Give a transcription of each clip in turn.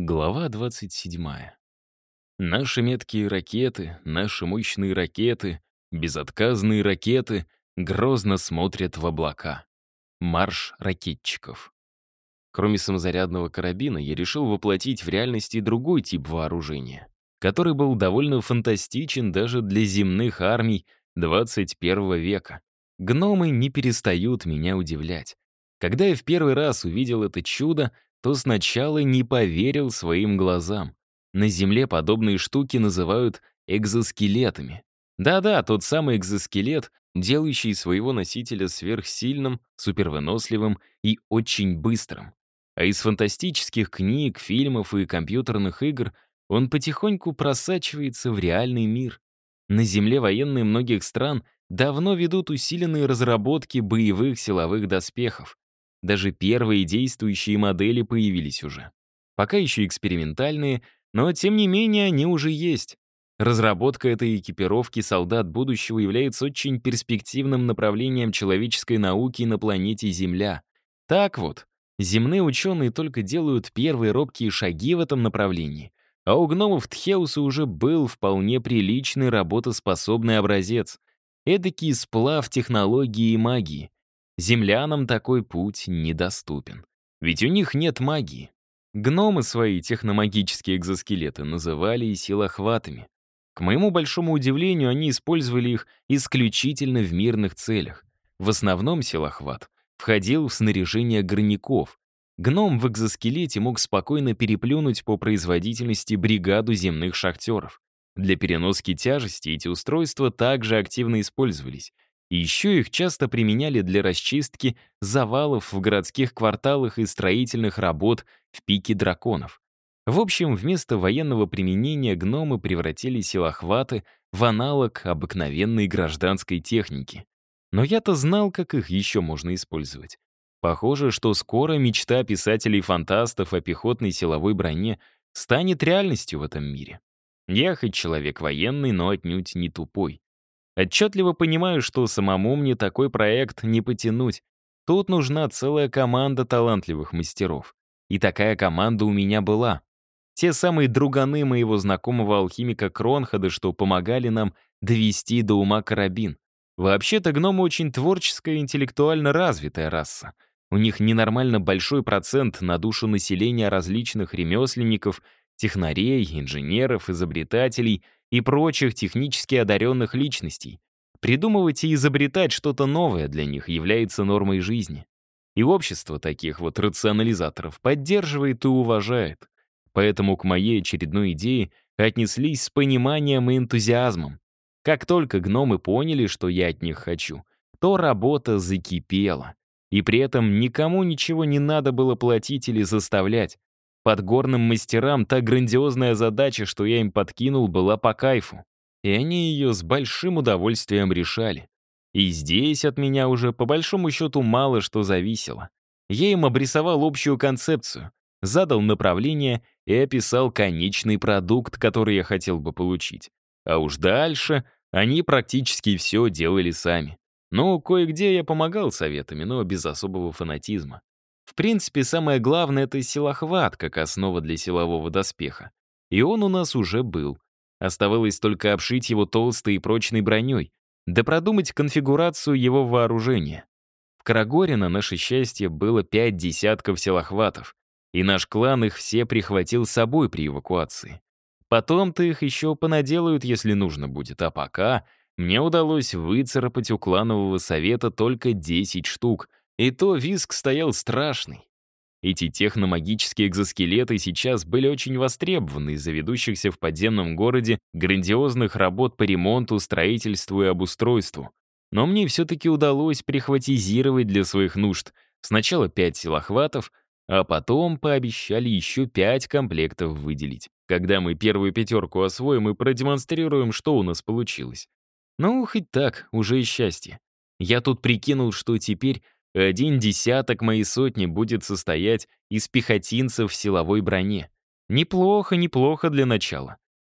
Глава 27. Наши меткие ракеты, наши мощные ракеты, безотказные ракеты грозно смотрят в облака. Марш ракетчиков. Кроме самозарядного карабина, я решил воплотить в реальности другой тип вооружения, который был довольно фантастичен даже для земных армий 21 века. Гномы не перестают меня удивлять. Когда я в первый раз увидел это чудо, то сначала не поверил своим глазам. На Земле подобные штуки называют экзоскелетами. Да-да, тот самый экзоскелет, делающий своего носителя сверхсильным, супервыносливым и очень быстрым. А из фантастических книг, фильмов и компьютерных игр он потихоньку просачивается в реальный мир. На Земле военные многих стран давно ведут усиленные разработки боевых силовых доспехов. Даже первые действующие модели появились уже. Пока еще экспериментальные, но тем не менее они уже есть. Разработка этой экипировки солдат будущего является очень перспективным направлением человеческой науки на планете Земля. Так вот, земные ученые только делают первые робкие шаги в этом направлении, а у гномов Тхеуса уже был вполне приличный работоспособный образец. Эдакий сплав технологии и магии. Землянам такой путь недоступен. Ведь у них нет магии. Гномы свои техномагические экзоскелеты называли силохватами. К моему большому удивлению, они использовали их исключительно в мирных целях. В основном силохват входил в снаряжение горняков. Гном в экзоскелете мог спокойно переплюнуть по производительности бригаду земных шахтеров. Для переноски тяжести эти устройства также активно использовались — и еще их часто применяли для расчистки завалов в городских кварталах и строительных работ в пике драконов. В общем, вместо военного применения гномы превратили силохваты в аналог обыкновенной гражданской техники. Но я-то знал, как их еще можно использовать. Похоже, что скоро мечта писателей-фантастов о пехотной силовой броне станет реальностью в этом мире. Я хоть человек военный, но отнюдь не тупой. Отчетливо понимаю, что самому мне такой проект не потянуть. Тут нужна целая команда талантливых мастеров. И такая команда у меня была. Те самые друганы моего знакомого алхимика Кронхада, что помогали нам довести до ума карабин. Вообще-то гномы очень творческая и интеллектуально развитая раса. У них ненормально большой процент на душу населения различных ремесленников, технарей, инженеров, изобретателей — и прочих технически одаренных личностей. Придумывать и изобретать что-то новое для них является нормой жизни. И общество таких вот рационализаторов поддерживает и уважает. Поэтому к моей очередной идее отнеслись с пониманием и энтузиазмом. Как только гномы поняли, что я от них хочу, то работа закипела. И при этом никому ничего не надо было платить или заставлять. Подгорным мастерам та грандиозная задача, что я им подкинул, была по кайфу. И они ее с большим удовольствием решали. И здесь от меня уже по большому счету мало что зависело. Я им обрисовал общую концепцию, задал направление и описал конечный продукт, который я хотел бы получить. А уж дальше они практически все делали сами. Ну, кое-где я помогал советами, но без особого фанатизма. В принципе, самое главное — это силохват, как основа для силового доспеха. И он у нас уже был. Оставалось только обшить его толстой и прочной броней, да продумать конфигурацию его вооружения. В Карагоре, на наше счастье, было пять десятков силохватов, и наш клан их все прихватил с собой при эвакуации. Потом-то их еще понаделают, если нужно будет, а пока мне удалось выцарапать у кланового совета только 10 штук, и то виск стоял страшный. Эти техномагические экзоскелеты сейчас были очень востребованы из-за ведущихся в подземном городе грандиозных работ по ремонту, строительству и обустройству. Но мне все-таки удалось прихватизировать для своих нужд сначала пять силохватов, а потом пообещали еще пять комплектов выделить, когда мы первую пятерку освоим и продемонстрируем, что у нас получилось. Ну, хоть так, уже и счастье. Я тут прикинул, что теперь один десяток моей сотни будет состоять из пехотинцев в силовой броне. Неплохо, неплохо для начала.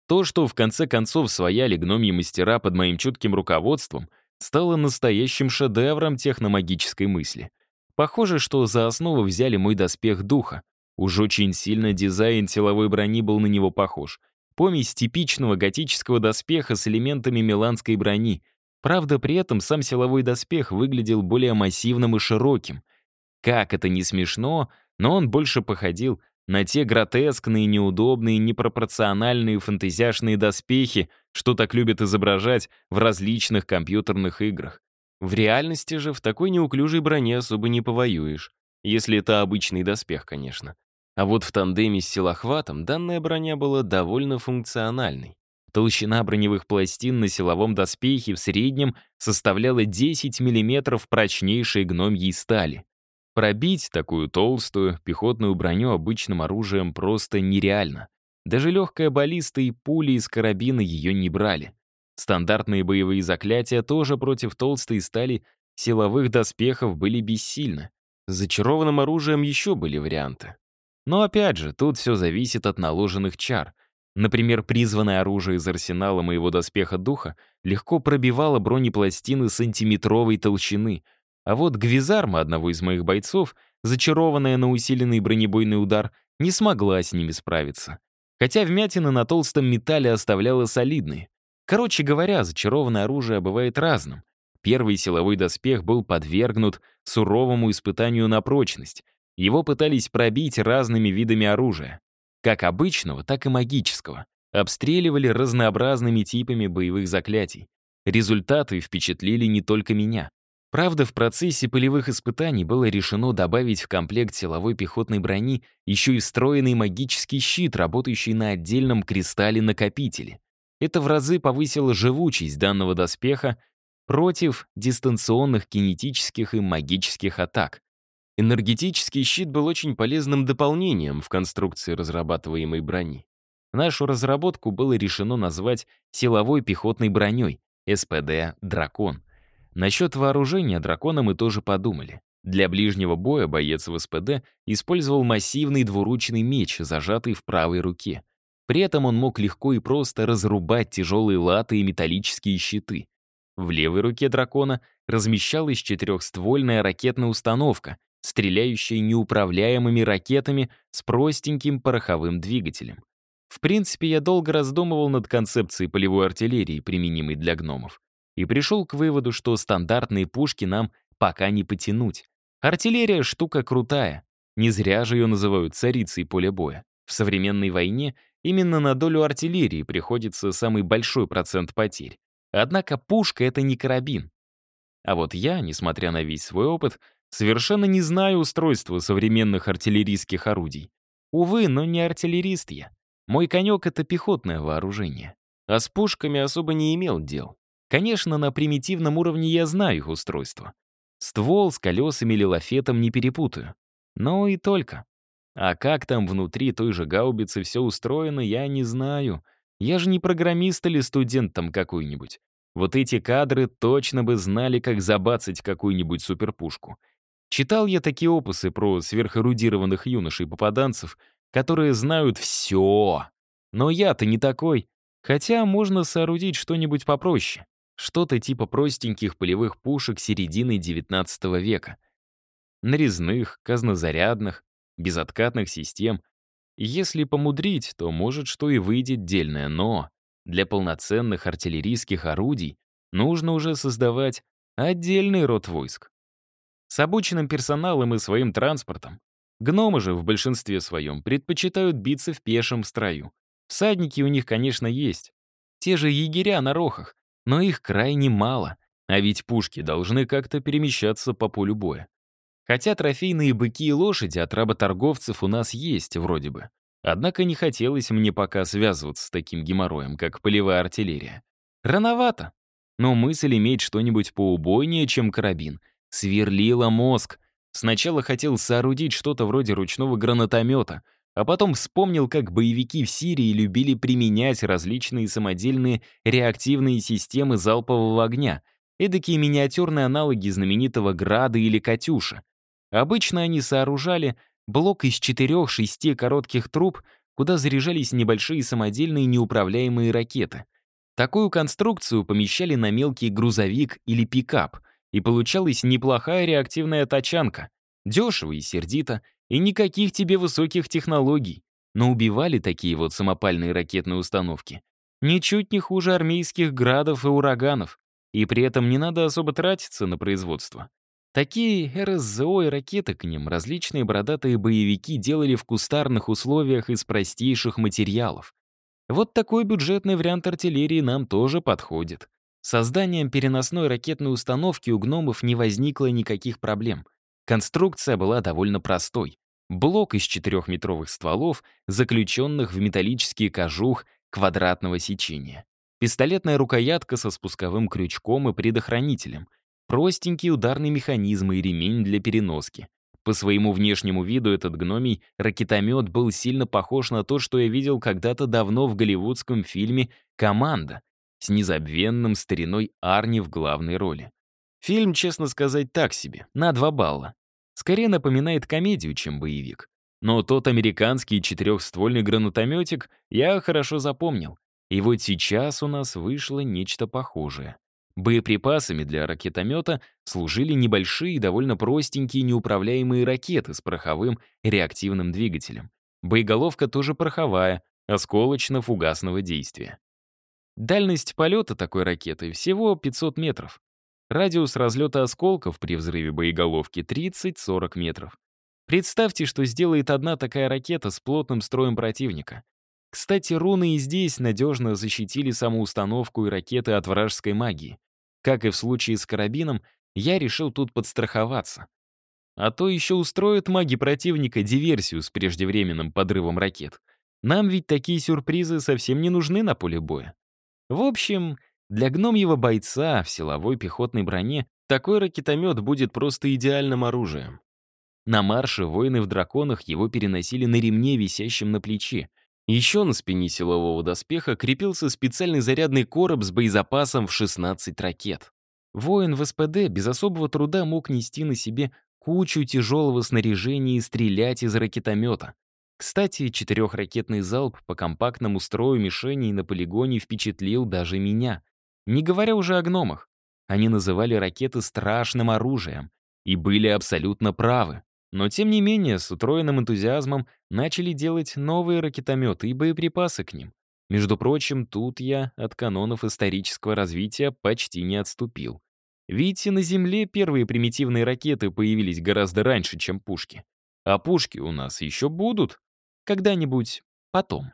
То, что в конце концов свояли гномьи мастера под моим чутким руководством, стало настоящим шедевром техномагической мысли. Похоже, что за основу взяли мой доспех духа. Уж очень сильно дизайн силовой брони был на него похож. Помесь типичного готического доспеха с элементами миланской брони. Правда, при этом сам силовой доспех выглядел более массивным и широким. Как это не смешно, но он больше походил на те гротескные, неудобные, непропорциональные фантазиашные доспехи, что так любят изображать в различных компьютерных играх. В реальности же в такой неуклюжей броне особо не повоюешь. Если это обычный доспех, конечно. А вот в тандеме с силохватом данная броня была довольно функциональной. Толщина броневых пластин на силовом доспехе в среднем составляла 10 мм прочнейшей гномьей стали. Пробить такую толстую пехотную броню обычным оружием просто нереально. Даже легкая баллиста и пули из карабина ее не брали. Стандартные боевые заклятия тоже против толстой стали силовых доспехов были бессильны. С зачарованным оружием еще были варианты. Но опять же, тут все зависит от наложенных чар. Например, призванное оружие из арсенала моего доспеха духа легко пробивало бронепластины сантиметровой толщины — а вот гвизарма одного из моих бойцов, зачарованная на усиленный бронебойный удар, не смогла с ними справиться. Хотя вмятина на толстом металле оставляла солидные. Короче говоря, зачарованное оружие бывает разным. Первый силовой доспех был подвергнут суровому испытанию на прочность. Его пытались пробить разными видами оружия. Как обычного, так и магического. Обстреливали разнообразными типами боевых заклятий. Результаты впечатлили не только меня. Правда, в процессе полевых испытаний было решено добавить в комплект силовой пехотной брони еще и встроенный магический щит, работающий на отдельном кристалле-накопителе. Это в разы повысило живучесть данного доспеха против дистанционных кинетических и магических атак. Энергетический щит был очень полезным дополнением в конструкции разрабатываемой брони. Нашу разработку было решено назвать силовой пехотной броней, СПД «Дракон», Насчет вооружения дракона мы тоже подумали. Для ближнего боя боец в СПД использовал массивный двуручный меч, зажатый в правой руке. При этом он мог легко и просто разрубать тяжелые латы и металлические щиты. В левой руке дракона размещалась четырехствольная ракетная установка, стреляющая неуправляемыми ракетами с простеньким пороховым двигателем. В принципе, я долго раздумывал над концепцией полевой артиллерии, применимой для гномов и пришел к выводу, что стандартные пушки нам пока не потянуть. Артиллерия — штука крутая. Не зря же ее называют царицей поля боя. В современной войне именно на долю артиллерии приходится самый большой процент потерь. Однако пушка — это не карабин. А вот я, несмотря на весь свой опыт, совершенно не знаю устройства современных артиллерийских орудий. Увы, но не артиллерист я. Мой конек — это пехотное вооружение. А с пушками особо не имел дел. Конечно, на примитивном уровне я знаю их устройство. Ствол с колесами или лафетом не перепутаю. Но и только. А как там внутри той же гаубицы все устроено, я не знаю. Я же не программист или студент там какой-нибудь. Вот эти кадры точно бы знали, как забацать какую-нибудь суперпушку. Читал я такие опусы про сверхэрудированных юношей-попаданцев, которые знают все. Но я-то не такой. Хотя можно соорудить что-нибудь попроще. Что-то типа простеньких полевых пушек середины XIX века. Нарезных, казнозарядных, безоткатных систем. Если помудрить, то может что и выйдет дельное, но для полноценных артиллерийских орудий нужно уже создавать отдельный род войск. С обученным персоналом и своим транспортом. Гномы же в большинстве своем предпочитают биться в пешем строю. Всадники у них, конечно, есть. Те же егеря на рохах, но их крайне мало, а ведь пушки должны как-то перемещаться по полю боя. Хотя трофейные быки и лошади от работорговцев у нас есть вроде бы. Однако не хотелось мне пока связываться с таким геморроем, как полевая артиллерия. Рановато. Но мысль иметь что-нибудь поубойнее, чем карабин, сверлила мозг. Сначала хотел соорудить что-то вроде ручного гранатомета — а потом вспомнил, как боевики в Сирии любили применять различные самодельные реактивные системы залпового огня, эдакие миниатюрные аналоги знаменитого «Града» или «Катюша». Обычно они сооружали блок из четырех-шести коротких труб, куда заряжались небольшие самодельные неуправляемые ракеты. Такую конструкцию помещали на мелкий грузовик или пикап, и получалась неплохая реактивная тачанка. Дешево и сердито, И никаких тебе высоких технологий. Но убивали такие вот самопальные ракетные установки. Ничуть не хуже армейских градов и ураганов. И при этом не надо особо тратиться на производство. Такие РСЗО и ракеты к ним различные бородатые боевики делали в кустарных условиях из простейших материалов. Вот такой бюджетный вариант артиллерии нам тоже подходит. Созданием переносной ракетной установки у гномов не возникло никаких проблем. Конструкция была довольно простой. Блок из четырехметровых стволов, заключенных в металлический кожух квадратного сечения. Пистолетная рукоятка со спусковым крючком и предохранителем. Простенький ударный механизм и ремень для переноски. По своему внешнему виду этот гномий ракетомет был сильно похож на то, что я видел когда-то давно в голливудском фильме «Команда» с незабвенным стариной Арни в главной роли. Фильм, честно сказать, так себе, на два балла. Скорее напоминает комедию, чем боевик. Но тот американский четырехствольный гранатометик я хорошо запомнил. И вот сейчас у нас вышло нечто похожее. Боеприпасами для ракетомета служили небольшие, довольно простенькие неуправляемые ракеты с пороховым реактивным двигателем. Боеголовка тоже пороховая, осколочно-фугасного действия. Дальность полета такой ракеты всего 500 метров. Радиус разлета осколков при взрыве боеголовки 30-40 метров. Представьте, что сделает одна такая ракета с плотным строем противника. Кстати, руны и здесь надежно защитили саму установку и ракеты от вражеской магии. Как и в случае с карабином, я решил тут подстраховаться. А то еще устроят маги противника диверсию с преждевременным подрывом ракет. Нам ведь такие сюрпризы совсем не нужны на поле боя. В общем, для гномьего бойца в силовой пехотной броне такой ракетомет будет просто идеальным оружием. На марше воины в драконах его переносили на ремне, висящем на плече, еще на спине силового доспеха крепился специальный зарядный короб с боезапасом в 16 ракет. Воин в СПД без особого труда мог нести на себе кучу тяжелого снаряжения и стрелять из ракетомета. Кстати, четырехракетный залп по компактному строю мишеней на полигоне впечатлил даже меня. Не говоря уже о гномах. Они называли ракеты страшным оружием и были абсолютно правы. Но тем не менее, с утроенным энтузиазмом начали делать новые ракетометы и боеприпасы к ним. Между прочим, тут я от канонов исторического развития почти не отступил. Видите, на Земле первые примитивные ракеты появились гораздо раньше, чем пушки. А пушки у нас еще будут когда-нибудь потом.